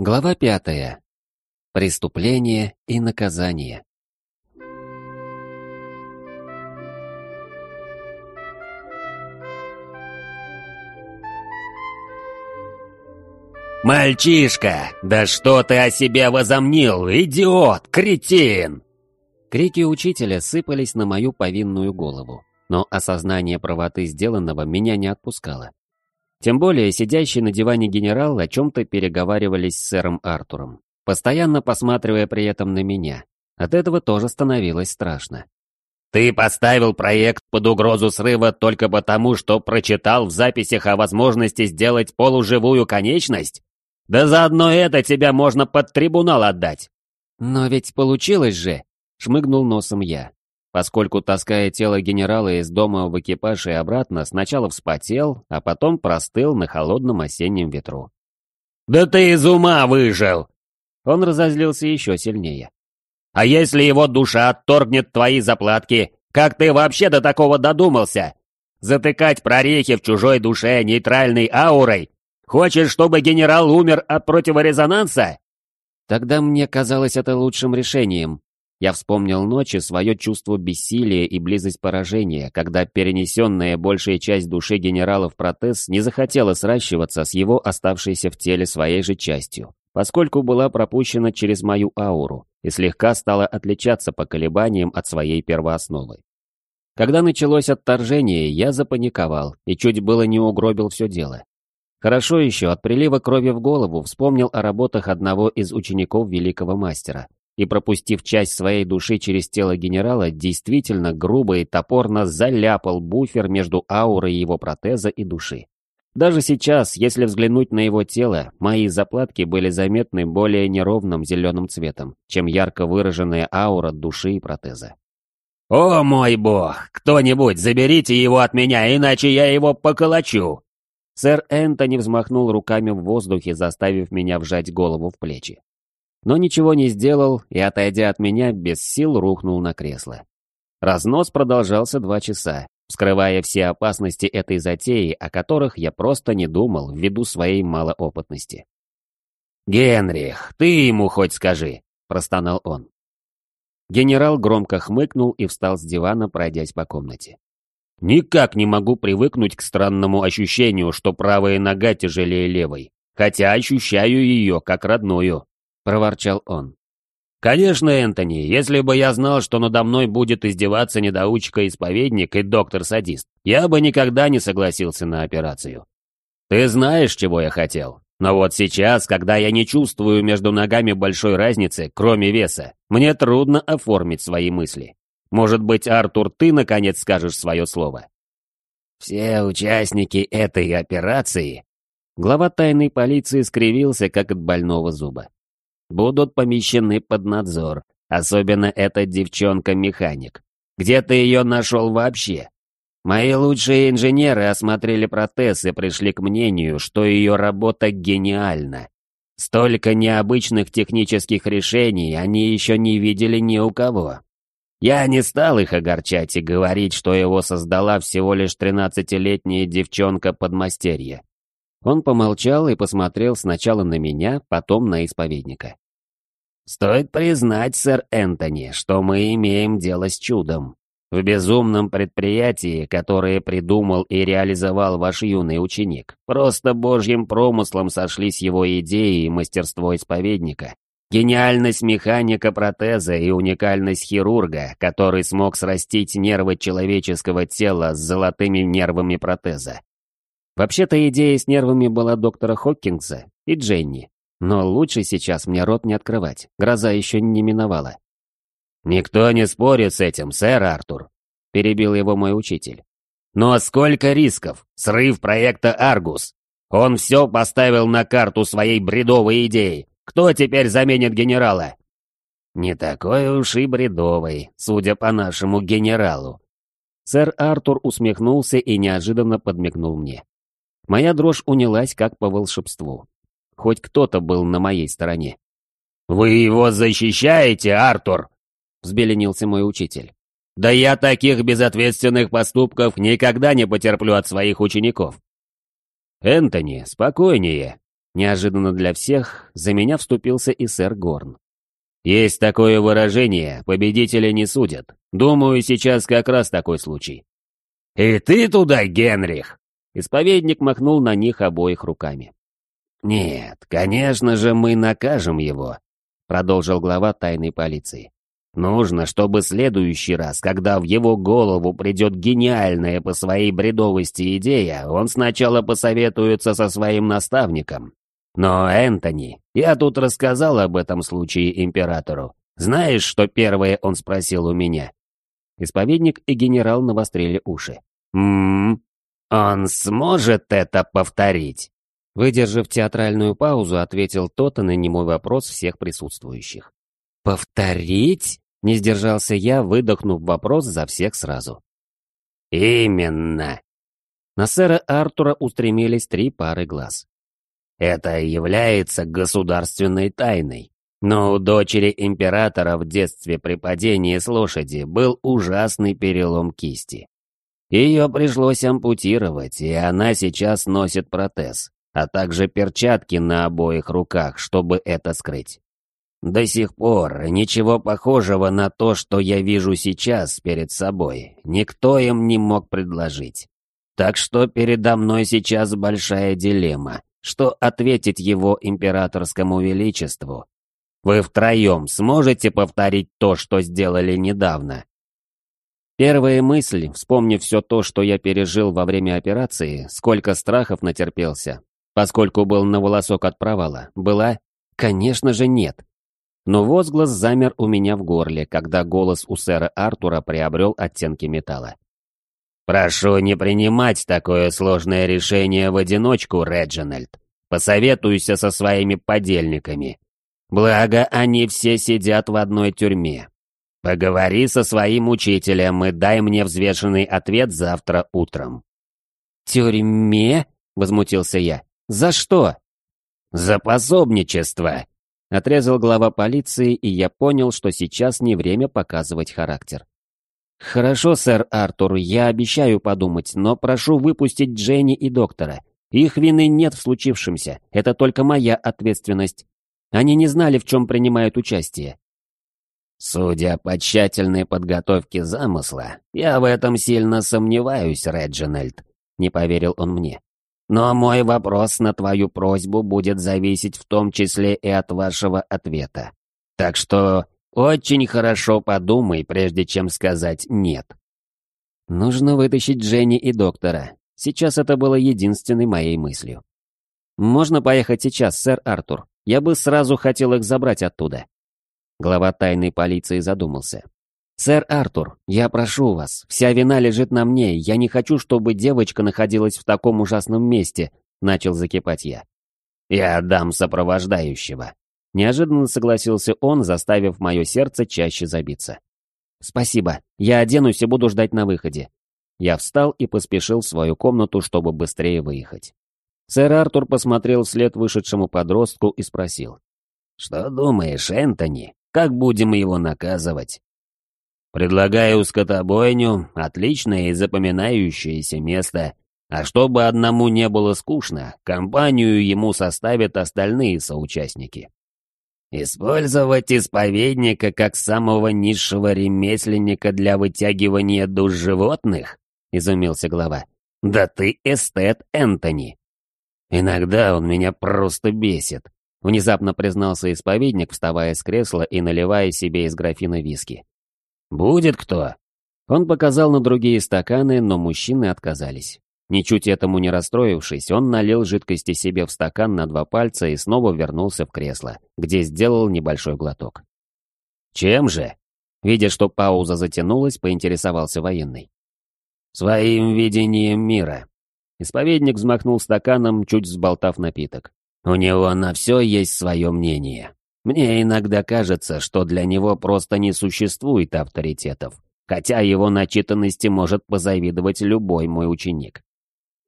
Глава пятая. Преступление и наказание. «Мальчишка, да что ты о себе возомнил, идиот, кретин!» Крики учителя сыпались на мою повинную голову, но осознание правоты сделанного меня не отпускало. Тем более сидящий на диване генерал о чем-то переговаривались с сэром Артуром, постоянно посматривая при этом на меня. От этого тоже становилось страшно. «Ты поставил проект под угрозу срыва только потому, что прочитал в записях о возможности сделать полуживую конечность? Да заодно это тебя можно под трибунал отдать!» «Но ведь получилось же!» — шмыгнул носом я поскольку, таская тело генерала из дома в экипаж и обратно, сначала вспотел, а потом простыл на холодном осеннем ветру. «Да ты из ума выжил!» Он разозлился еще сильнее. «А если его душа отторгнет твои заплатки, как ты вообще до такого додумался? Затыкать прорехи в чужой душе нейтральной аурой? Хочешь, чтобы генерал умер от противорезонанса?» Тогда мне казалось это лучшим решением, я вспомнил ночи свое чувство бессилия и близость поражения, когда перенесенная большая часть души генерала в протез не захотела сращиваться с его оставшейся в теле своей же частью, поскольку была пропущена через мою ауру и слегка стала отличаться по колебаниям от своей первоосновы. Когда началось отторжение, я запаниковал и чуть было не угробил все дело. Хорошо еще от прилива крови в голову вспомнил о работах одного из учеников великого мастера – и, пропустив часть своей души через тело генерала, действительно грубо и топорно заляпал буфер между аурой его протеза и души. Даже сейчас, если взглянуть на его тело, мои заплатки были заметны более неровным зеленым цветом, чем ярко выраженная аура души и протеза. «О мой бог! Кто-нибудь заберите его от меня, иначе я его поколочу!» Сэр Энтони взмахнул руками в воздухе, заставив меня вжать голову в плечи но ничего не сделал и, отойдя от меня, без сил рухнул на кресло. Разнос продолжался два часа, вскрывая все опасности этой затеи, о которых я просто не думал ввиду своей малоопытности. «Генрих, ты ему хоть скажи!» – простонал он. Генерал громко хмыкнул и встал с дивана, пройдясь по комнате. «Никак не могу привыкнуть к странному ощущению, что правая нога тяжелее левой, хотя ощущаю ее как родную проворчал он. «Конечно, Энтони, если бы я знал, что надо мной будет издеваться недоучка-исповедник и доктор-садист, я бы никогда не согласился на операцию. Ты знаешь, чего я хотел. Но вот сейчас, когда я не чувствую между ногами большой разницы, кроме веса, мне трудно оформить свои мысли. Может быть, Артур, ты наконец скажешь свое слово?» «Все участники этой операции...» Глава тайной полиции скривился, как от больного зуба будут помещены под надзор, особенно эта девчонка-механик. Где ты ее нашел вообще? Мои лучшие инженеры осмотрели протез и пришли к мнению, что ее работа гениальна. Столько необычных технических решений они еще не видели ни у кого. Я не стал их огорчать и говорить, что его создала всего лишь тринадцатилетняя девчонка-подмастерье. Он помолчал и посмотрел сначала на меня, потом на исповедника. «Стоит признать, сэр Энтони, что мы имеем дело с чудом. В безумном предприятии, которое придумал и реализовал ваш юный ученик, просто божьим промыслом сошлись его идеи и мастерство исповедника. Гениальность механика протеза и уникальность хирурга, который смог срастить нервы человеческого тела с золотыми нервами протеза. Вообще-то идея с нервами была доктора Хоккинса и Дженни. Но лучше сейчас мне рот не открывать, гроза еще не миновала. «Никто не спорит с этим, сэр Артур», — перебил его мой учитель. «Но сколько рисков? Срыв проекта «Аргус». Он все поставил на карту своей бредовой идеи. Кто теперь заменит генерала?» «Не такой уж и бредовый, судя по нашему генералу». Сэр Артур усмехнулся и неожиданно подмигнул мне. Моя дрожь унялась как по волшебству. Хоть кто-то был на моей стороне. «Вы его защищаете, Артур?» — взбеленился мой учитель. «Да я таких безответственных поступков никогда не потерплю от своих учеников». «Энтони, спокойнее», — Неожиданно для всех за меня вступился и сэр Горн. Есть такое выражение, победителя не судят. Думаю, сейчас как раз такой случай. «И ты туда, Генрих!» Исповедник махнул на них обоих руками. «Нет, конечно же, мы накажем его», — продолжил глава тайной полиции. «Нужно, чтобы следующий раз, когда в его голову придет гениальная по своей бредовости идея, он сначала посоветуется со своим наставником. Но, Энтони, я тут рассказал об этом случае императору. Знаешь, что первое он спросил у меня?» Исповедник и генерал навострили уши. «Ммм, он сможет это повторить?» Выдержав театральную паузу, ответил тот на немой вопрос всех присутствующих. «Повторить?» — не сдержался я, выдохнув вопрос за всех сразу. «Именно!» На сэра Артура устремились три пары глаз. «Это является государственной тайной. Но у дочери императора в детстве при падении с лошади был ужасный перелом кисти. Ее пришлось ампутировать, и она сейчас носит протез, а также перчатки на обоих руках, чтобы это скрыть. До сих пор ничего похожего на то, что я вижу сейчас перед собой, никто им не мог предложить. Так что передо мной сейчас большая дилемма, что ответить его императорскому величеству. Вы втроем сможете повторить то, что сделали недавно? Первая мысль, вспомнив все то, что я пережил во время операции, сколько страхов натерпелся, поскольку был на волосок от провала, была «конечно же нет». Но возглас замер у меня в горле, когда голос у сэра Артура приобрел оттенки металла. «Прошу не принимать такое сложное решение в одиночку, Реджинальд. Посоветуйся со своими подельниками. Благо, они все сидят в одной тюрьме, Поговори со своим учителем и дай мне взвешенный ответ завтра утром». «Тюрьме?» — возмутился я. «За что?» «За пособничество!» — отрезал глава полиции, и я понял, что сейчас не время показывать характер. «Хорошо, сэр Артур, я обещаю подумать, но прошу выпустить Дженни и доктора. Их вины нет в случившемся, это только моя ответственность. Они не знали, в чем принимают участие. Судя по тщательной подготовке замысла, я в этом сильно сомневаюсь, Реджинальд, не поверил он мне. Но мой вопрос на твою просьбу будет зависеть в том числе и от вашего ответа. Так что очень хорошо подумай, прежде чем сказать «нет». Нужно вытащить Дженни и доктора. Сейчас это было единственной моей мыслью. Можно поехать сейчас, сэр Артур? Я бы сразу хотел их забрать оттуда. Глава тайной полиции задумался. «Сэр Артур, я прошу вас, вся вина лежит на мне, я не хочу, чтобы девочка находилась в таком ужасном месте», — начал закипать я. «Я отдам сопровождающего», — неожиданно согласился он, заставив мое сердце чаще забиться. «Спасибо, я оденусь и буду ждать на выходе». Я встал и поспешил в свою комнату, чтобы быстрее выехать. Сэр Артур посмотрел вслед вышедшему подростку и спросил. «Что думаешь, Энтони?» Как будем его наказывать? Предлагаю скотобойню, отличное и запоминающееся место. А чтобы одному не было скучно, компанию ему составят остальные соучастники. Использовать исповедника как самого низшего ремесленника для вытягивания душ животных? Изумился глава. Да ты эстет, Энтони. Иногда он меня просто бесит. Внезапно признался исповедник, вставая с кресла и наливая себе из графина виски. «Будет кто?» Он показал на другие стаканы, но мужчины отказались. Ничуть этому не расстроившись, он налил жидкости себе в стакан на два пальца и снова вернулся в кресло, где сделал небольшой глоток. «Чем же?» Видя, что пауза затянулась, поинтересовался военный. «Своим видением мира». Исповедник взмахнул стаканом, чуть взболтав напиток. У него на все есть свое мнение. Мне иногда кажется, что для него просто не существует авторитетов, хотя его начитанности может позавидовать любой мой ученик.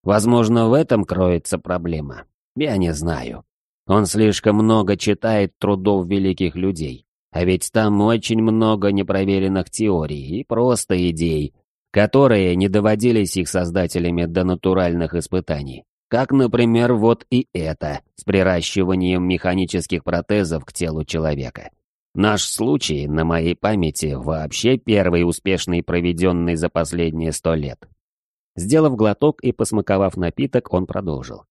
Возможно, в этом кроется проблема. Я не знаю. Он слишком много читает трудов великих людей, а ведь там очень много непроверенных теорий и просто идей, которые не доводились их создателями до натуральных испытаний. Как, например, вот и это, с приращиванием механических протезов к телу человека. Наш случай, на моей памяти, вообще первый успешный, проведенный за последние сто лет. Сделав глоток и посмаковав напиток, он продолжил.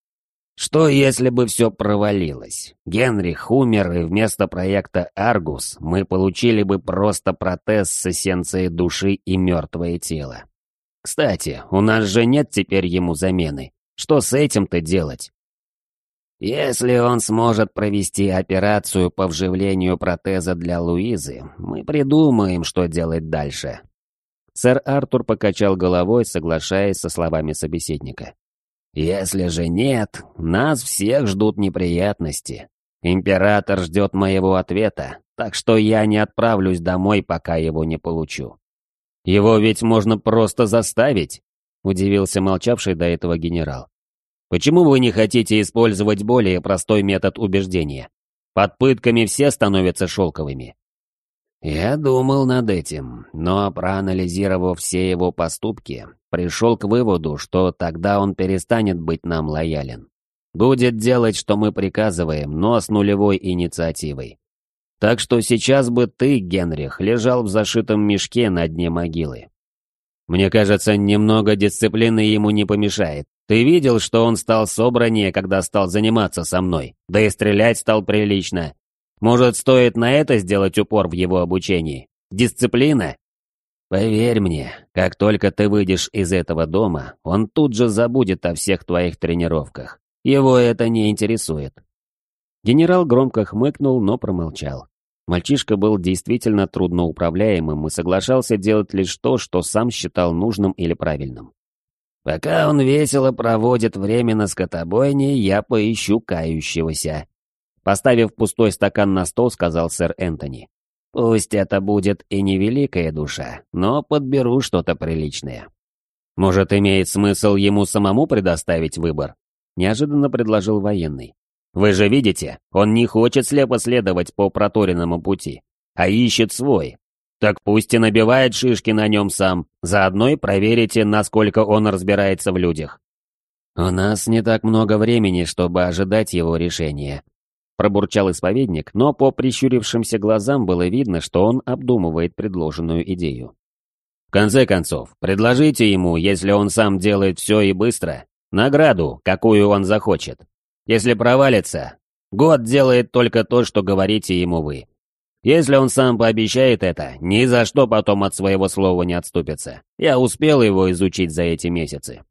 Что если бы все провалилось? Генрих умер, и вместо проекта «Аргус» мы получили бы просто протез с эссенцией души и мертвое тело. Кстати, у нас же нет теперь ему замены. Что с этим-то делать? Если он сможет провести операцию по вживлению протеза для Луизы, мы придумаем, что делать дальше. Сэр Артур покачал головой, соглашаясь со словами собеседника. Если же нет, нас всех ждут неприятности. Император ждет моего ответа, так что я не отправлюсь домой, пока его не получу. Его ведь можно просто заставить, удивился молчавший до этого генерал. Почему вы не хотите использовать более простой метод убеждения? Под пытками все становятся шелковыми. Я думал над этим, но проанализировав все его поступки, пришел к выводу, что тогда он перестанет быть нам лоялен. Будет делать, что мы приказываем, но с нулевой инициативой. Так что сейчас бы ты, Генрих, лежал в зашитом мешке на дне могилы. Мне кажется, немного дисциплины ему не помешает. Ты видел, что он стал собраннее, когда стал заниматься со мной, да и стрелять стал прилично. Может, стоит на это сделать упор в его обучении? Дисциплина? Поверь мне, как только ты выйдешь из этого дома, он тут же забудет о всех твоих тренировках. Его это не интересует. Генерал громко хмыкнул, но промолчал. Мальчишка был действительно трудноуправляемым и соглашался делать лишь то, что сам считал нужным или правильным. «Пока он весело проводит время на скотобойне, я поищу кающегося», Поставив пустой стакан на стол, сказал сэр Энтони. «Пусть это будет и не великая душа, но подберу что-то приличное». «Может, имеет смысл ему самому предоставить выбор?» Неожиданно предложил военный. «Вы же видите, он не хочет слепо следовать по проторенному пути, а ищет свой. Так пусть и набивает шишки на нем сам, заодно и проверите, насколько он разбирается в людях». «У нас не так много времени, чтобы ожидать его решения», Пробурчал исповедник, но по прищурившимся глазам было видно, что он обдумывает предложенную идею. В конце концов, предложите ему, если он сам делает все и быстро, награду, какую он захочет. Если провалится, год делает только то, что говорите ему вы. Если он сам пообещает это, ни за что потом от своего слова не отступится. Я успел его изучить за эти месяцы.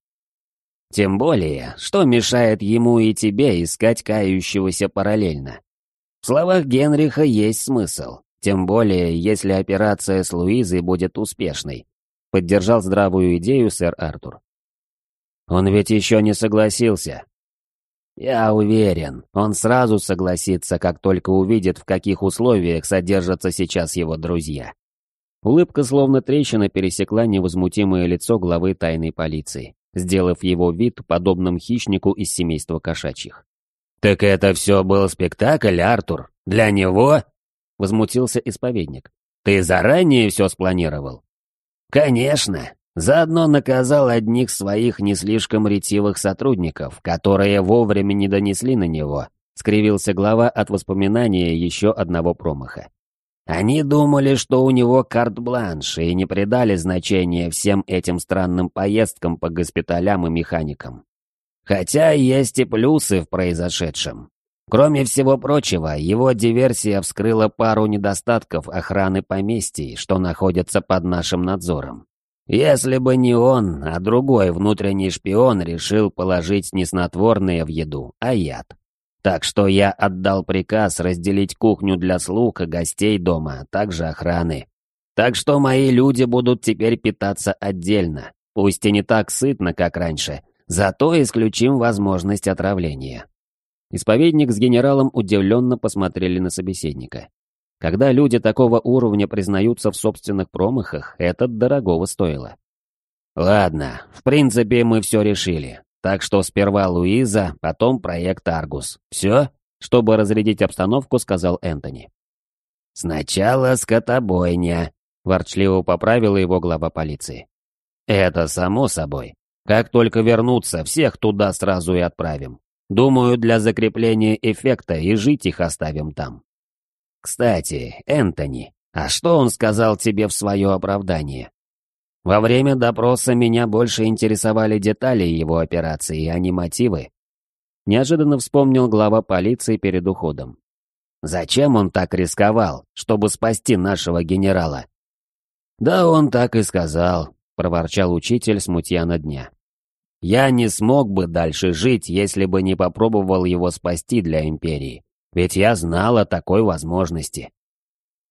Тем более, что мешает ему и тебе искать кающегося параллельно. В словах Генриха есть смысл, тем более, если операция с Луизой будет успешной. Поддержал здравую идею сэр Артур. Он ведь еще не согласился. Я уверен, он сразу согласится, как только увидит, в каких условиях содержатся сейчас его друзья. Улыбка словно трещина пересекла невозмутимое лицо главы тайной полиции сделав его вид подобным хищнику из семейства кошачьих. «Так это все был спектакль, Артур? Для него?» — возмутился исповедник. «Ты заранее все спланировал?» «Конечно. Заодно наказал одних своих не слишком ретивых сотрудников, которые вовремя не донесли на него», — скривился глава от воспоминания еще одного промаха. Они думали, что у него карт-бланш, и не придали значения всем этим странным поездкам по госпиталям и механикам. Хотя есть и плюсы в произошедшем. Кроме всего прочего, его диверсия вскрыла пару недостатков охраны поместий, что находятся под нашим надзором. Если бы не он, а другой внутренний шпион решил положить не снотворное в еду, а яд. Так что я отдал приказ разделить кухню для слуг и гостей дома, а также охраны. Так что мои люди будут теперь питаться отдельно, пусть и не так сытно, как раньше, зато исключим возможность отравления. Исповедник с генералом удивленно посмотрели на собеседника. Когда люди такого уровня признаются в собственных промахах, это дорогого стоило. «Ладно, в принципе, мы все решили. Так что сперва Луиза, потом проект Аргус. Все? Чтобы разрядить обстановку, сказал Энтони. «Сначала скотобойня», — ворчливо поправила его глава полиции. «Это само собой. Как только вернутся, всех туда сразу и отправим. Думаю, для закрепления эффекта и жить их оставим там. Кстати, Энтони, а что он сказал тебе в свое оправдание? Во время допроса меня больше интересовали детали его операции, а не мотивы. Неожиданно вспомнил глава полиции перед уходом. Зачем он так рисковал, чтобы спасти нашего генерала? Да он так и сказал, проворчал учитель смутьяна дня. Я не смог бы дальше жить, если бы не попробовал его спасти для Империи. Ведь я знал о такой возможности.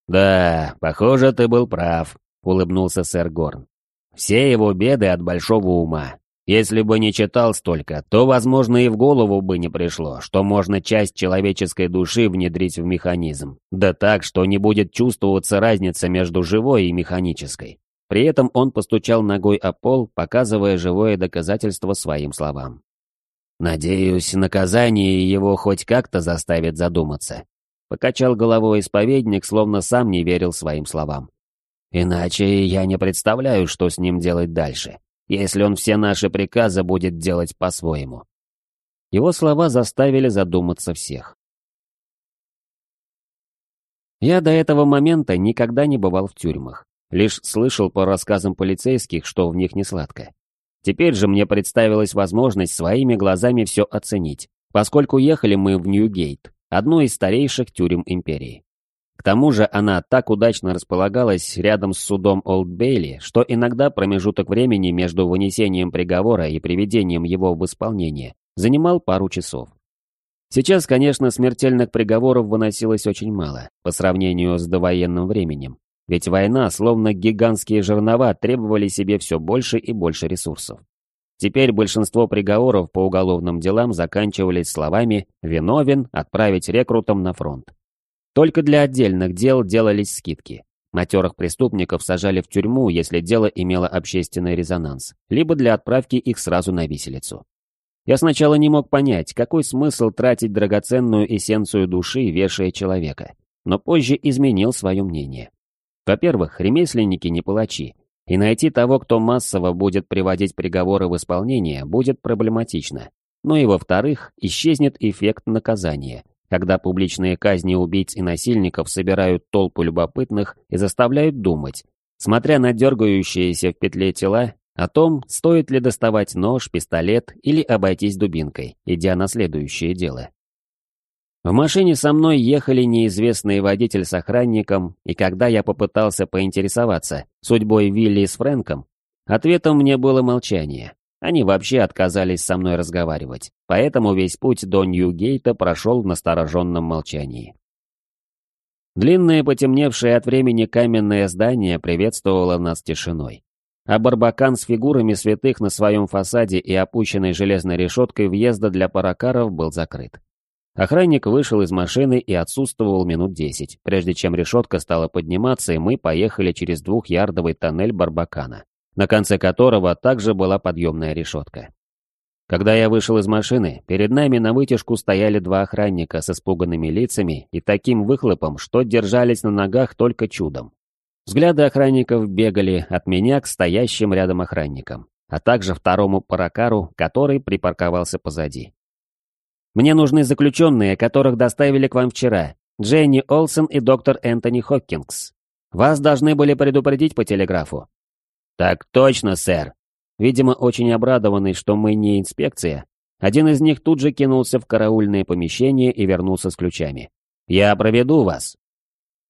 «Да, похоже, ты был прав», — улыбнулся сэр Горн. «Все его беды от большого ума. Если бы не читал столько, то, возможно, и в голову бы не пришло, что можно часть человеческой души внедрить в механизм. Да так, что не будет чувствоваться разница между живой и механической. При этом он постучал ногой о пол, показывая живое доказательство своим словам. «Надеюсь, наказание его хоть как-то заставит задуматься», — покачал головой исповедник, словно сам не верил своим словам. «Иначе я не представляю, что с ним делать дальше, если он все наши приказы будет делать по-своему». Его слова заставили задуматься всех. Я до этого момента никогда не бывал в тюрьмах. Лишь слышал по рассказам полицейских, что в них не сладко. Теперь же мне представилась возможность своими глазами все оценить, поскольку ехали мы в Ньюгейт, одну из старейших тюрем империи. К тому же она так удачно располагалась рядом с судом Олд Бейли, что иногда промежуток времени между вынесением приговора и приведением его в исполнение занимал пару часов. Сейчас, конечно, смертельных приговоров выносилось очень мало, по сравнению с довоенным временем, ведь война, словно гигантские жернова, требовали себе все больше и больше ресурсов. Теперь большинство приговоров по уголовным делам заканчивались словами «виновен, отправить рекрутам на фронт». Только для отдельных дел делались скидки. Матерых преступников сажали в тюрьму, если дело имело общественный резонанс, либо для отправки их сразу на виселицу. Я сначала не мог понять, какой смысл тратить драгоценную эссенцию души, вешая человека, но позже изменил свое мнение. Во-первых, ремесленники не палачи, и найти того, кто массово будет приводить приговоры в исполнение, будет проблематично. Ну и во-вторых, исчезнет эффект наказания, когда публичные казни убийц и насильников собирают толпу любопытных и заставляют думать, смотря на дергающиеся в петле тела, о том, стоит ли доставать нож, пистолет или обойтись дубинкой, идя на следующее дело. В машине со мной ехали неизвестный водитель с охранником, и когда я попытался поинтересоваться судьбой Вилли с Фрэнком, ответом мне было молчание. Они вообще отказались со мной разговаривать, поэтому весь путь до Нью-Гейта прошел в настороженном молчании. Длинное потемневшее от времени каменное здание приветствовало нас тишиной. А барбакан с фигурами святых на своем фасаде и опущенной железной решеткой въезда для паракаров был закрыт. Охранник вышел из машины и отсутствовал минут десять, прежде чем решетка стала подниматься, и мы поехали через двухярдовый тоннель Барбакана, на конце которого также была подъемная решетка. Когда я вышел из машины, перед нами на вытяжку стояли два охранника с испуганными лицами и таким выхлопом, что держались на ногах только чудом. Взгляды охранников бегали от меня к стоящим рядом охранникам, а также второму паракару, который припарковался позади. Мне нужны заключенные, которых доставили к вам вчера. Дженни Олсен и доктор Энтони Хоккингс. Вас должны были предупредить по телеграфу». «Так точно, сэр». Видимо, очень обрадованный, что мы не инспекция, один из них тут же кинулся в караульное помещение и вернулся с ключами. «Я проведу вас».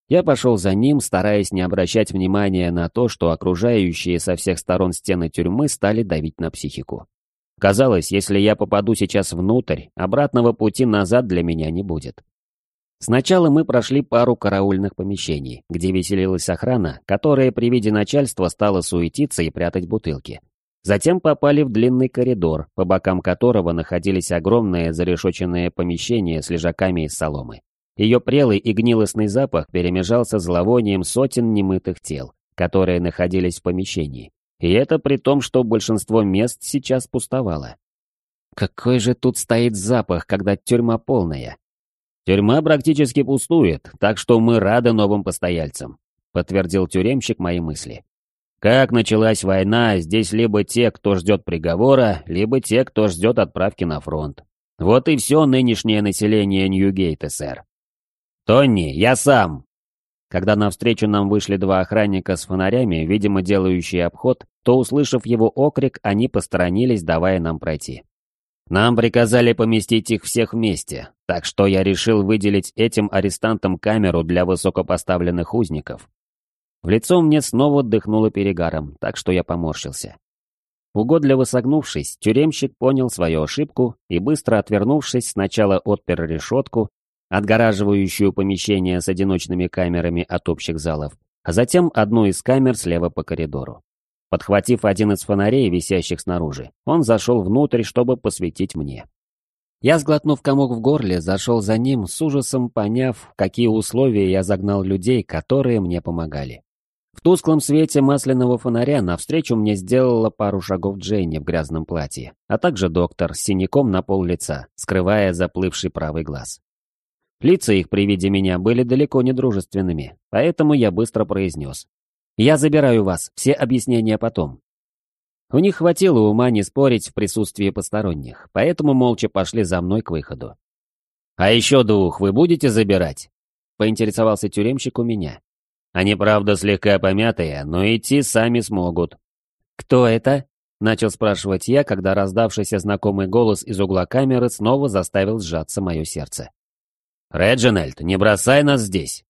Я пошел за ним, стараясь не обращать внимания на то, что окружающие со всех сторон стены тюрьмы стали давить на психику. Казалось, если я попаду сейчас внутрь, обратного пути назад для меня не будет. Сначала мы прошли пару караульных помещений, где веселилась охрана, которая при виде начальства стала суетиться и прятать бутылки. Затем попали в длинный коридор, по бокам которого находились огромные зарешоченные помещения с лежаками из соломы. Ее прелый и гнилостный запах перемежался зловонием сотен немытых тел, которые находились в помещении. И это при том, что большинство мест сейчас пустовало. Какой же тут стоит запах, когда тюрьма полная? Тюрьма практически пустует, так что мы рады новым постояльцам, подтвердил тюремщик мои мысли. Как началась война, здесь либо те, кто ждет приговора, либо те, кто ждет отправки на фронт. Вот и все нынешнее население Ньюгейта, сэр. «Тонни, я сам!» Когда навстречу нам вышли два охранника с фонарями, видимо, делающие обход, то, услышав его окрик, они посторонились, давая нам пройти. Нам приказали поместить их всех вместе, так что я решил выделить этим арестантам камеру для высокопоставленных узников. В лицо мне снова дыхнуло перегаром, так что я поморщился. Угодливо согнувшись, тюремщик понял свою ошибку и, быстро отвернувшись, сначала отпер решетку, отгораживающую помещение с одиночными камерами от общих залов, а затем одну из камер слева по коридору. Подхватив один из фонарей, висящих снаружи, он зашел внутрь, чтобы посветить мне. Я, сглотнув комок в горле, зашел за ним, с ужасом поняв, какие условия я загнал людей, которые мне помогали. В тусклом свете масляного фонаря навстречу мне сделала пару шагов Дженни в грязном платье, а также доктор с синяком на пол лица, скрывая заплывший правый глаз. Лица их при виде меня были далеко не дружественными, поэтому я быстро произнес. «Я забираю вас, все объяснения потом». У них хватило ума не спорить в присутствии посторонних, поэтому молча пошли за мной к выходу. «А еще двух вы будете забирать?» — поинтересовался тюремщик у меня. «Они, правда, слегка помятые, но идти сами смогут». «Кто это?» — начал спрашивать я, когда раздавшийся знакомый голос из угла камеры снова заставил сжаться мое сердце. «Реджинальд, не бросай нас здесь!»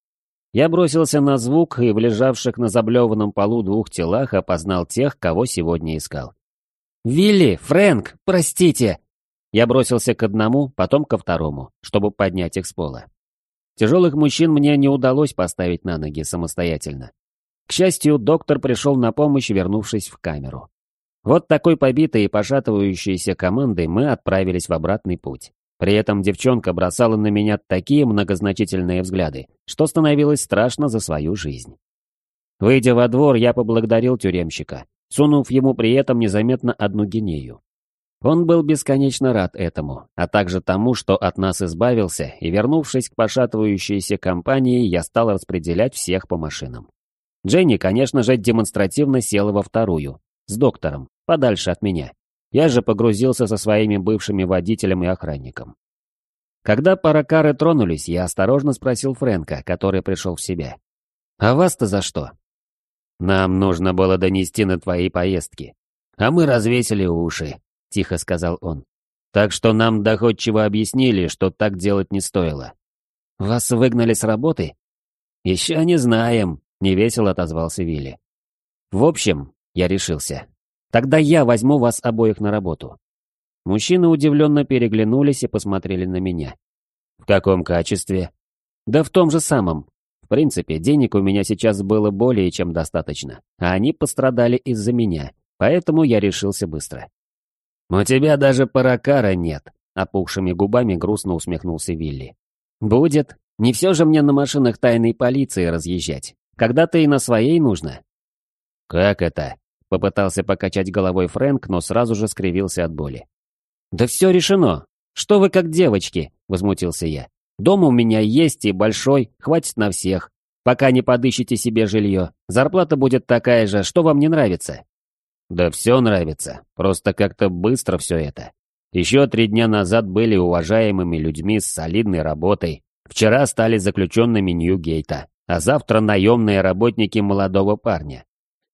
Я бросился на звук и в лежавших на заблеванном полу двух телах опознал тех, кого сегодня искал. «Вилли! Фрэнк! Простите!» Я бросился к одному, потом ко второму, чтобы поднять их с пола. Тяжелых мужчин мне не удалось поставить на ноги самостоятельно. К счастью, доктор пришел на помощь, вернувшись в камеру. Вот такой побитой и пошатывающейся командой мы отправились в обратный путь. При этом девчонка бросала на меня такие многозначительные взгляды, что становилось страшно за свою жизнь. Выйдя во двор, я поблагодарил тюремщика, сунув ему при этом незаметно одну гинею. Он был бесконечно рад этому, а также тому, что от нас избавился, и, вернувшись к пошатывающейся компании, я стал распределять всех по машинам. Дженни, конечно же, демонстративно села во вторую, с доктором, подальше от меня. Я же погрузился со своими бывшими водителем и охранником. Когда паракары тронулись, я осторожно спросил Фрэнка, который пришел в себя. «А вас-то за что?» «Нам нужно было донести на твои поездки. А мы развесили уши», — тихо сказал он. «Так что нам доходчиво объяснили, что так делать не стоило». «Вас выгнали с работы?» «Еще не знаем», — невесело отозвался Вилли. «В общем, я решился. Тогда я возьму вас обоих на работу». Мужчины удивленно переглянулись и посмотрели на меня. «В каком качестве?» «Да в том же самом. В принципе, денег у меня сейчас было более чем достаточно, а они пострадали из-за меня, поэтому я решился быстро». «У тебя даже паракара нет», — опухшими губами грустно усмехнулся Вилли. «Будет. Не все же мне на машинах тайной полиции разъезжать. Когда-то и на своей нужно». «Как это?» Попытался покачать головой Фрэнк, но сразу же скривился от боли. «Да все решено. Что вы как девочки?» — возмутился я. «Дом у меня есть и большой, хватит на всех. Пока не подыщете себе жилье. Зарплата будет такая же, что вам не нравится?» «Да все нравится. Просто как-то быстро все это. Еще три дня назад были уважаемыми людьми с солидной работой. Вчера стали заключенными Ньюгейта, а завтра наемные работники молодого парня.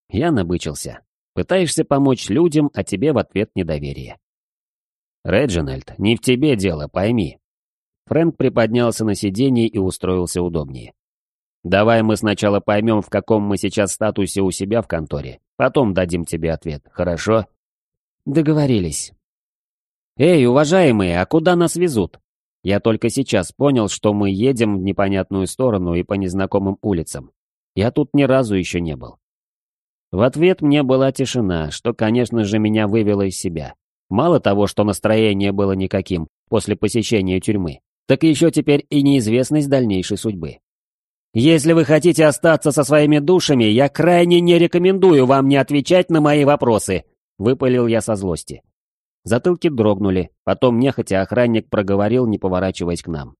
Я набычился. Пытаешься помочь людям, а тебе в ответ недоверие. «Реджинальд, не в тебе дело, пойми». Фрэнк приподнялся на сиденье и устроился удобнее. «Давай мы сначала поймем, в каком мы сейчас статусе у себя в конторе, потом дадим тебе ответ, хорошо?» «Договорились». «Эй, уважаемые, а куда нас везут?» Я только сейчас понял, что мы едем в непонятную сторону и по незнакомым улицам. Я тут ни разу еще не был. В ответ мне была тишина, что, конечно же, меня вывело из себя. Мало того, что настроение было никаким после посещения тюрьмы, так еще теперь и неизвестность дальнейшей судьбы. Если вы хотите остаться со своими душами, я крайне не рекомендую вам не отвечать на мои вопросы, выпалил я со злости. Затылки дрогнули, потом нехотя охранник проговорил, не поворачиваясь к нам.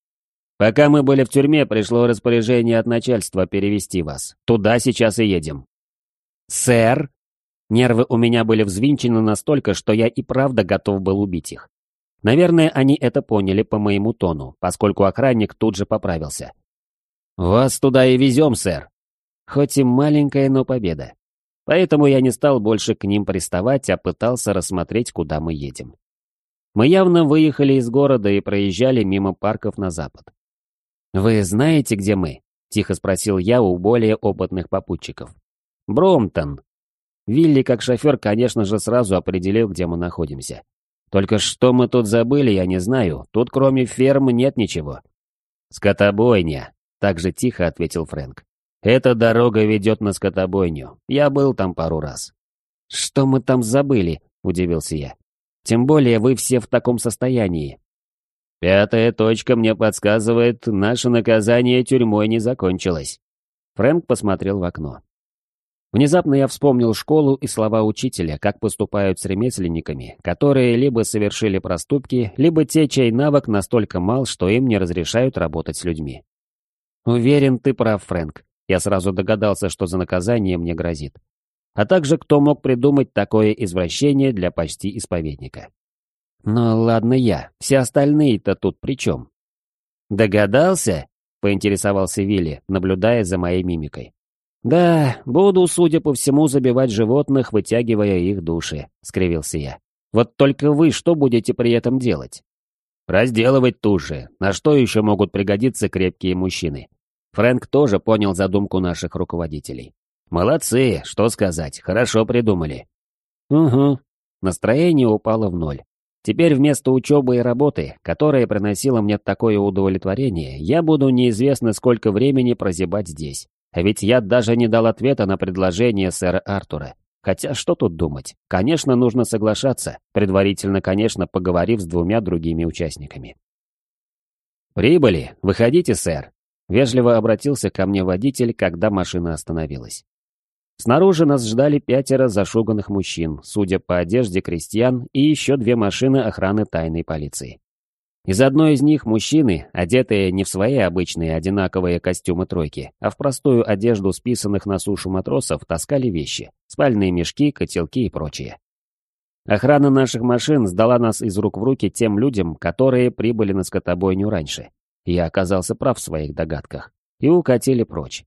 Пока мы были в тюрьме, пришло распоряжение от начальства перевести вас. Туда сейчас и едем. «Сэр!» Нервы у меня были взвинчены настолько, что я и правда готов был убить их. Наверное, они это поняли по моему тону, поскольку охранник тут же поправился. «Вас туда и везем, сэр!» Хоть и маленькая, но победа. Поэтому я не стал больше к ним приставать, а пытался рассмотреть, куда мы едем. Мы явно выехали из города и проезжали мимо парков на запад. «Вы знаете, где мы?» — тихо спросил я у более опытных попутчиков. «Бромтон». Вилли, как шофер, конечно же, сразу определил, где мы находимся. Только что мы тут забыли, я не знаю. Тут кроме фермы нет ничего. «Скотобойня», — так же тихо ответил Фрэнк. «Эта дорога ведет на скотобойню. Я был там пару раз». «Что мы там забыли?» — удивился я. «Тем более вы все в таком состоянии». «Пятая точка мне подсказывает, наше наказание тюрьмой не закончилось». Фрэнк посмотрел в окно. Внезапно я вспомнил школу и слова учителя, как поступают с ремесленниками, которые либо совершили проступки, либо те, чей навык настолько мал, что им не разрешают работать с людьми. Уверен, ты прав, Фрэнк. Я сразу догадался, что за наказание мне грозит. А также, кто мог придумать такое извращение для почти исповедника. Но ладно я, все остальные-то тут при чем? Догадался? Поинтересовался Вилли, наблюдая за моей мимикой. «Да, буду, судя по всему, забивать животных, вытягивая их души», — скривился я. «Вот только вы что будете при этом делать?» «Разделывать туши. На что еще могут пригодиться крепкие мужчины?» Фрэнк тоже понял задумку наших руководителей. «Молодцы, что сказать, хорошо придумали». «Угу». Настроение упало в ноль. Теперь вместо учебы и работы, которая приносила мне такое удовлетворение, я буду неизвестно сколько времени прозябать здесь. А ведь я даже не дал ответа на предложение сэра Артура. Хотя что тут думать? Конечно, нужно соглашаться, предварительно, конечно, поговорив с двумя другими участниками. «Прибыли! Выходите, сэр!» Вежливо обратился ко мне водитель, когда машина остановилась. Снаружи нас ждали пятеро зашуганных мужчин, судя по одежде крестьян, и еще две машины охраны тайной полиции. Из одной из них мужчины, одетые не в свои обычные одинаковые костюмы тройки, а в простую одежду списанных на сушу матросов, таскали вещи, спальные мешки, котелки и прочее. Охрана наших машин сдала нас из рук в руки тем людям, которые прибыли на скотобойню раньше. Я оказался прав в своих догадках. И укатили прочь.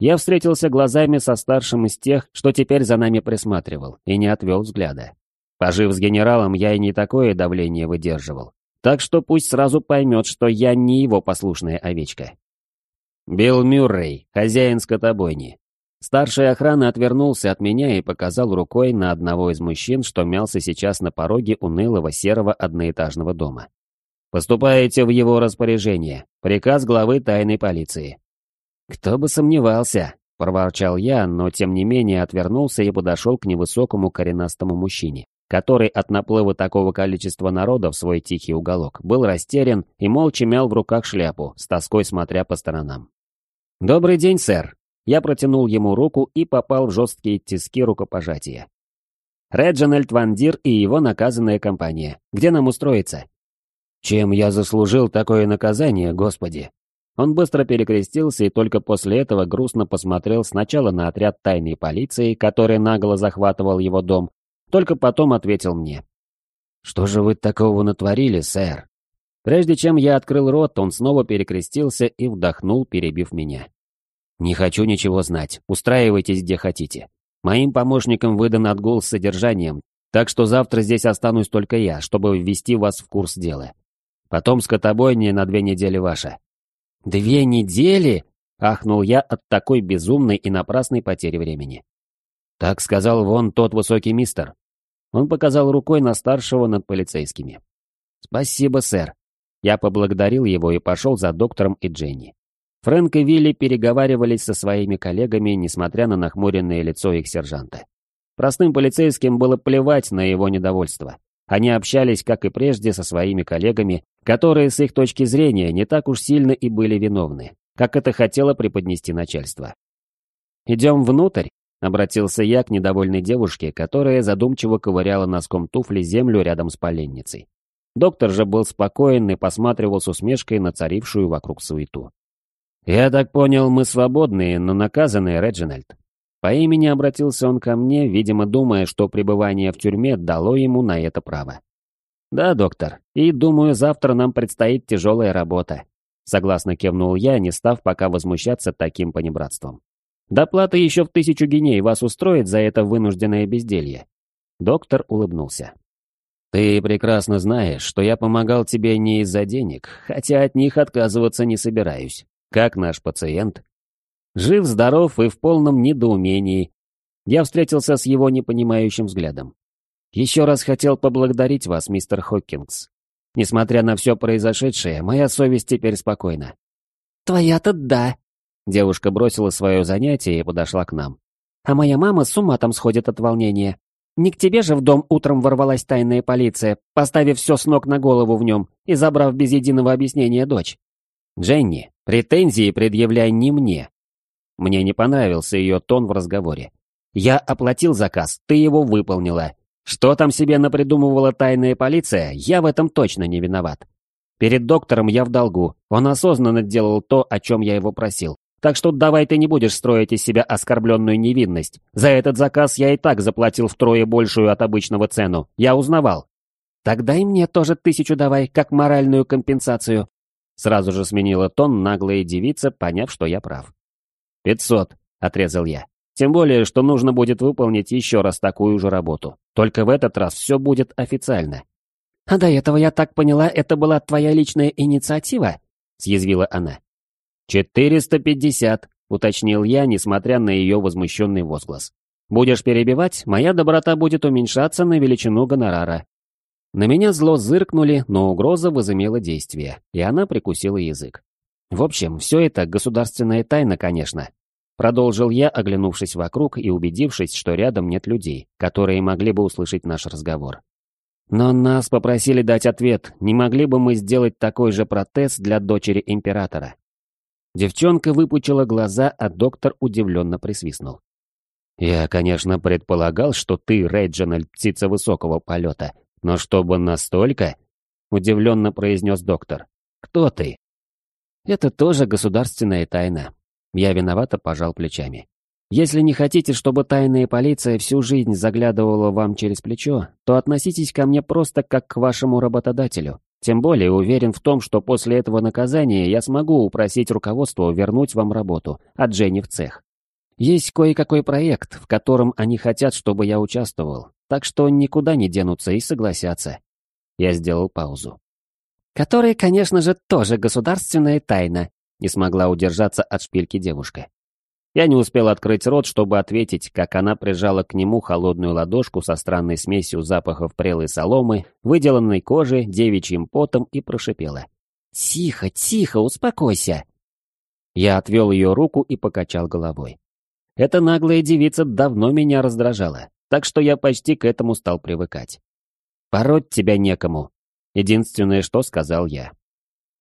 Я встретился глазами со старшим из тех, что теперь за нами присматривал, и не отвел взгляда. Пожив с генералом, я и не такое давление выдерживал. Так что пусть сразу поймет, что я не его послушная овечка. Билл Мюррей, хозяин скотобойни. Старший охрана отвернулся от меня и показал рукой на одного из мужчин, что мялся сейчас на пороге унылого серого одноэтажного дома. «Поступаете в его распоряжение. Приказ главы тайной полиции». «Кто бы сомневался», — проворчал я, но тем не менее отвернулся и подошел к невысокому коренастому мужчине, который от наплыва такого количества народа в свой тихий уголок был растерян и молча мял в руках шляпу, с тоской смотря по сторонам. «Добрый день, сэр!» Я протянул ему руку и попал в жесткие тиски рукопожатия. «Реджинальд Ван Дир и его наказанная компания. Где нам устроиться?» «Чем я заслужил такое наказание, господи?» Он быстро перекрестился и только после этого грустно посмотрел сначала на отряд тайной полиции, который нагло захватывал его дом, только потом ответил мне. «Что же вы такого натворили, сэр?» Прежде чем я открыл рот, он снова перекрестился и вдохнул, перебив меня. «Не хочу ничего знать. Устраивайтесь, где хотите. Моим помощникам выдан отгул с содержанием, так что завтра здесь останусь только я, чтобы ввести вас в курс дела. Потом скотобойня на две недели ваша». «Две недели?» — ахнул я от такой безумной и напрасной потери времени. Так сказал вон тот высокий мистер. Он показал рукой на старшего над полицейскими. «Спасибо, сэр». Я поблагодарил его и пошел за доктором и Дженни. Фрэнк и Вилли переговаривались со своими коллегами, несмотря на нахмуренное лицо их сержанта. Простым полицейским было плевать на его недовольство. Они общались, как и прежде, со своими коллегами, которые, с их точки зрения, не так уж сильно и были виновны, как это хотело преподнести начальство. «Идем внутрь?» Обратился я к недовольной девушке, которая задумчиво ковыряла носком туфли землю рядом с поленницей. Доктор же был спокоен и посматривал с усмешкой на царившую вокруг суету. «Я так понял, мы свободные, но наказанные, Реджинальд». По имени обратился он ко мне, видимо, думая, что пребывание в тюрьме дало ему на это право. «Да, доктор, и думаю, завтра нам предстоит тяжелая работа», согласно кивнул я, не став пока возмущаться таким понебратством. «Доплата еще в тысячу геней вас устроит за это вынужденное безделье?» Доктор улыбнулся. «Ты прекрасно знаешь, что я помогал тебе не из-за денег, хотя от них отказываться не собираюсь. Как наш пациент?» Жив-здоров и в полном недоумении. Я встретился с его непонимающим взглядом. «Еще раз хотел поблагодарить вас, мистер Хоккингс. Несмотря на все произошедшее, моя совесть теперь спокойна». «Твоя-то да», — девушка бросила свое занятие и подошла к нам. «А моя мама с ума там сходит от волнения. Не к тебе же в дом утром ворвалась тайная полиция, поставив все с ног на голову в нем и забрав без единого объяснения дочь. Дженни, претензии предъявляй не мне. Мне не понравился ее тон в разговоре. Я оплатил заказ, ты его выполнила. Что там себе напридумывала тайная полиция, я в этом точно не виноват. Перед доктором я в долгу, он осознанно делал то, о чем я его просил. Так что давай ты не будешь строить из себя оскорбленную невинность. За этот заказ я и так заплатил втрое большую от обычного цену. Я узнавал. Тогда и мне тоже тысячу давай, как моральную компенсацию. Сразу же сменила тон наглая девица, поняв, что я прав. «Пятьсот», — отрезал я. «Тем более, что нужно будет выполнить еще раз такую же работу. Только в этот раз все будет официально». «А до этого, я так поняла, это была твоя личная инициатива?» — съязвила она. «Четыреста пятьдесят», — уточнил я, несмотря на ее возмущенный возглас. «Будешь перебивать, моя доброта будет уменьшаться на величину гонорара». На меня зло зыркнули, но угроза возымела действие, и она прикусила язык. В общем, все это государственная тайна, конечно. Продолжил я, оглянувшись вокруг и убедившись, что рядом нет людей, которые могли бы услышать наш разговор. Но нас попросили дать ответ, не могли бы мы сделать такой же протез для дочери императора. Девчонка выпучила глаза, а доктор удивленно присвистнул. «Я, конечно, предполагал, что ты, Рейджинальд, птица высокого полета, но чтобы настолько...» — удивленно произнес доктор. «Кто ты?» «Это тоже государственная тайна». Я виновато пожал плечами. «Если не хотите, чтобы тайная полиция всю жизнь заглядывала вам через плечо, то относитесь ко мне просто как к вашему работодателю. Тем более уверен в том, что после этого наказания я смогу упросить руководство вернуть вам работу, а Дженни в цех. Есть кое-какой проект, в котором они хотят, чтобы я участвовал, так что никуда не денутся и согласятся. Я сделал паузу. Который, конечно же, тоже государственная тайна, не смогла удержаться от шпильки девушка. Я не успел открыть рот, чтобы ответить, как она прижала к нему холодную ладошку со странной смесью запахов прелой соломы, выделанной кожи, девичьим потом и прошипела. «Тихо, тихо, успокойся!» Я отвел ее руку и покачал головой. Эта наглая девица давно меня раздражала, так что я почти к этому стал привыкать. «Пороть тебя некому», — единственное, что сказал я.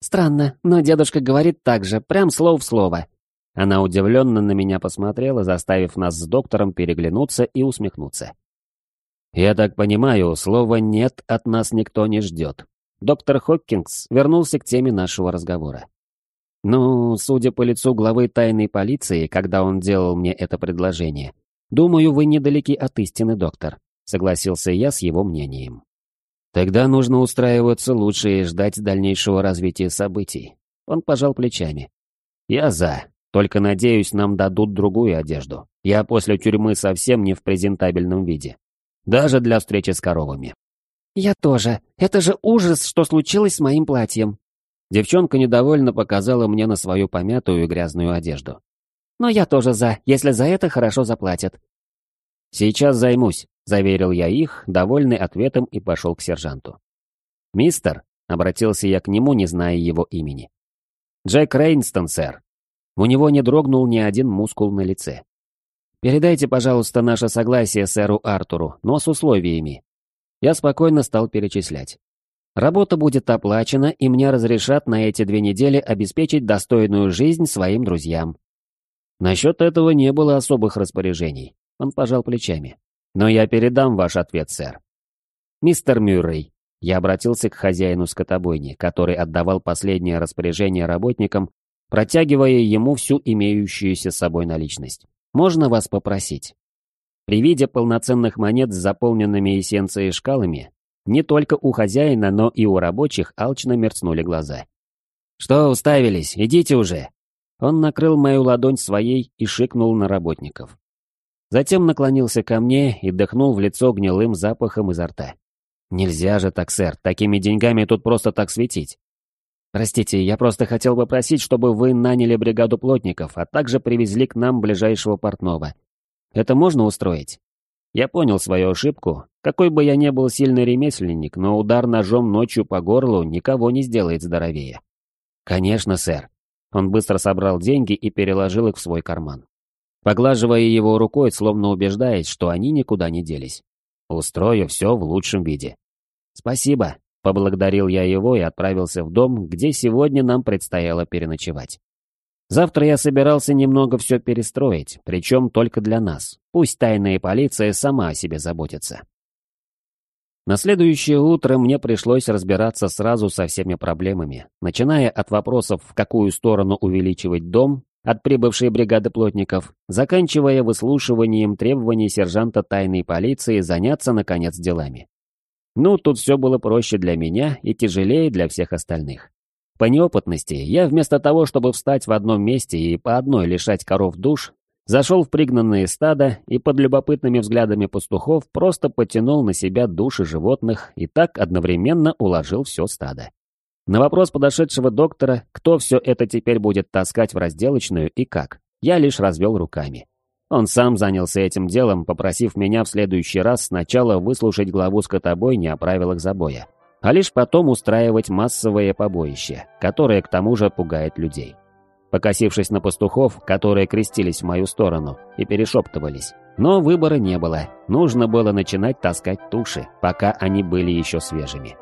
«Странно, но дедушка говорит так же, прям слово в слово», она удивленно на меня посмотрела, заставив нас с доктором переглянуться и усмехнуться. «Я так понимаю, слова «нет» от нас никто не ждет». Доктор Хоккингс вернулся к теме нашего разговора. «Ну, судя по лицу главы тайной полиции, когда он делал мне это предложение, думаю, вы недалеки от истины, доктор», — согласился я с его мнением. «Тогда нужно устраиваться лучше и ждать дальнейшего развития событий». Он пожал плечами. «Я за. Только, надеюсь, нам дадут другую одежду. Я после тюрьмы совсем не в презентабельном виде. Даже для встречи с коровами. Я тоже. Это же ужас, что случилось с моим платьем. Девчонка недовольно показала мне на свою помятую и грязную одежду. Но я тоже за, если за это хорошо заплатят. Сейчас займусь, заверил я их, довольный ответом и пошел к сержанту. «Мистер», — обратился я к нему, не зная его имени. «Джек Рейнстон, сэр», у него не дрогнул ни один мускул на лице. «Передайте, пожалуйста, наше согласие сэру Артуру, но с условиями». Я спокойно стал перечислять. Работа будет оплачена, и мне разрешат на эти две недели обеспечить достойную жизнь своим друзьям. Насчет этого не было особых распоряжений. Он пожал плечами. Но я передам ваш ответ, сэр. Мистер Мюррей, я обратился к хозяину скотобойни, который отдавал последнее распоряжение работникам протягивая ему всю имеющуюся с собой наличность. Можно вас попросить?» При виде полноценных монет с заполненными эссенцией шкалами, не только у хозяина, но и у рабочих алчно мерцнули глаза. «Что уставились? Идите уже!» Он накрыл мою ладонь своей и шикнул на работников. Затем наклонился ко мне и дыхнул в лицо гнилым запахом изо рта. «Нельзя же так, сэр, такими деньгами тут просто так светить. Простите, я просто хотел бы просить, чтобы вы наняли бригаду плотников, а также привезли к нам ближайшего портного. Это можно устроить? Я понял свою ошибку. Какой бы я ни был сильный ремесленник, но удар ножом ночью по горлу никого не сделает здоровее. Конечно, сэр. Он быстро собрал деньги и переложил их в свой карман. Поглаживая его рукой, словно убеждаясь, что они никуда не делись. Устрою все в лучшем виде. Спасибо, поблагодарил я его и отправился в дом, где сегодня нам предстояло переночевать. Завтра я собирался немного все перестроить, причем только для нас. Пусть тайная полиция сама о себе заботится. На следующее утро мне пришлось разбираться сразу со всеми проблемами, начиная от вопросов, в какую сторону увеличивать дом, от прибывшей бригады плотников, заканчивая выслушиванием требований сержанта тайной полиции заняться, наконец, делами. Ну, тут все было проще для меня и тяжелее для всех остальных. По неопытности я вместо того, чтобы встать в одном месте и по одной лишать коров душ, зашел в пригнанные стада и под любопытными взглядами пастухов просто потянул на себя души животных и так одновременно уложил все стадо. На вопрос подошедшего доктора, кто все это теперь будет таскать в разделочную и как, я лишь развел руками. Он сам занялся этим делом, попросив меня в следующий раз сначала выслушать главу скотобойни о правилах забоя а лишь потом устраивать массовое побоище, которое к тому же пугает людей. Покосившись на пастухов, которые крестились в мою сторону и перешептывались, но выбора не было, нужно было начинать таскать туши, пока они были еще свежими.